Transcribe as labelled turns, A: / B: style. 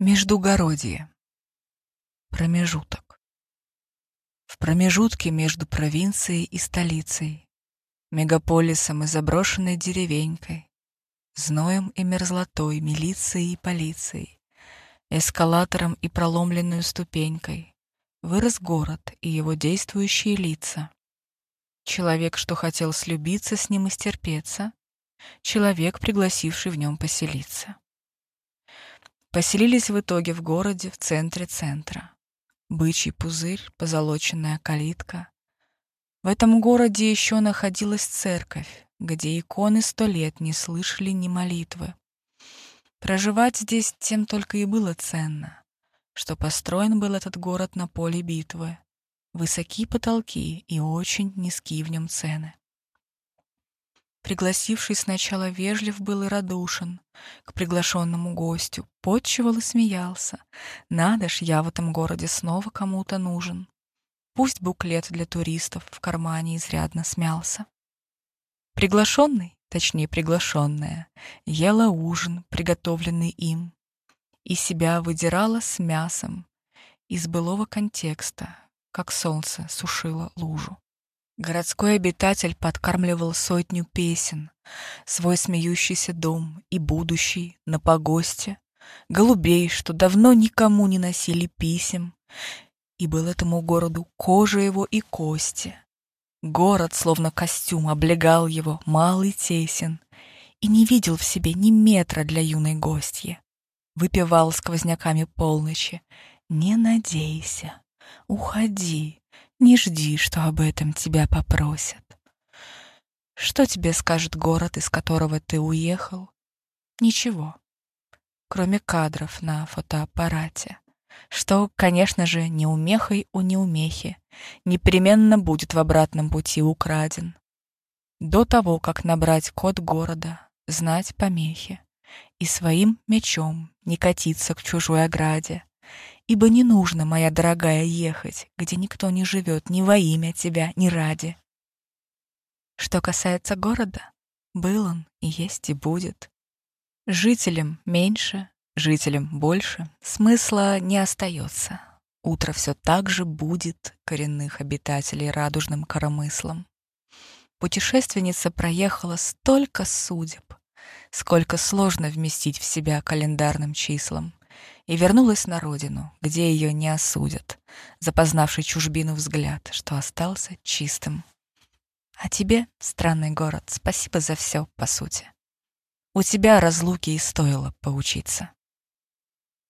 A: Междугородие. Промежуток. В промежутке между провинцией и столицей, мегаполисом и заброшенной деревенькой, зноем и мерзлотой, милицией и полицией, эскалатором и проломленной ступенькой, вырос город и его действующие лица. Человек, что хотел слюбиться с ним и стерпеться, человек, пригласивший в нем поселиться. Поселились в итоге в городе в центре центра. Бычий пузырь, позолоченная калитка. В этом городе еще находилась церковь, где иконы сто лет не слышали ни молитвы. Проживать здесь тем только и было ценно, что построен был этот город на поле битвы. Высокие потолки и очень низкие в нем цены. Пригласивший сначала вежлив был и радушен к приглашенному гостю, подчевал и смеялся. Надо ж, я в этом городе снова кому-то нужен. Пусть буклет для туристов в кармане изрядно смялся. Приглашенный, точнее приглашенная, ела ужин, приготовленный им, и себя выдирала с мясом из былого контекста, как солнце сушило лужу. Городской обитатель подкармливал сотню песен, свой смеющийся дом и будущий на погосте, голубей, что давно никому не носили писем, и был этому городу кожа его и кости. Город, словно костюм, облегал его, малый тесен, и не видел в себе ни метра для юной гостьи. Выпивал сквозняками полночи. «Не надейся, уходи, не жди, что об этом тебя попросят. Что тебе скажет город, из которого ты уехал? Ничего, кроме кадров на фотоаппарате, что, конечно же, неумехой у неумехи непременно будет в обратном пути украден. До того, как набрать код города, знать помехи и своим мечом не катиться к чужой ограде, ибо не нужно, моя дорогая, ехать, где никто не живет ни во имя тебя, ни ради. Что касается города, был он и есть и будет. Жителям меньше, жителям больше, смысла не остается. Утро все так же будет коренных обитателей радужным коромыслом. Путешественница проехала столько судеб, сколько сложно вместить в себя календарным числом и вернулась на родину, где ее не осудят, запознавший чужбину взгляд, что остался чистым. А тебе, странный город, спасибо за все, по сути. У тебя разлуки и стоило поучиться.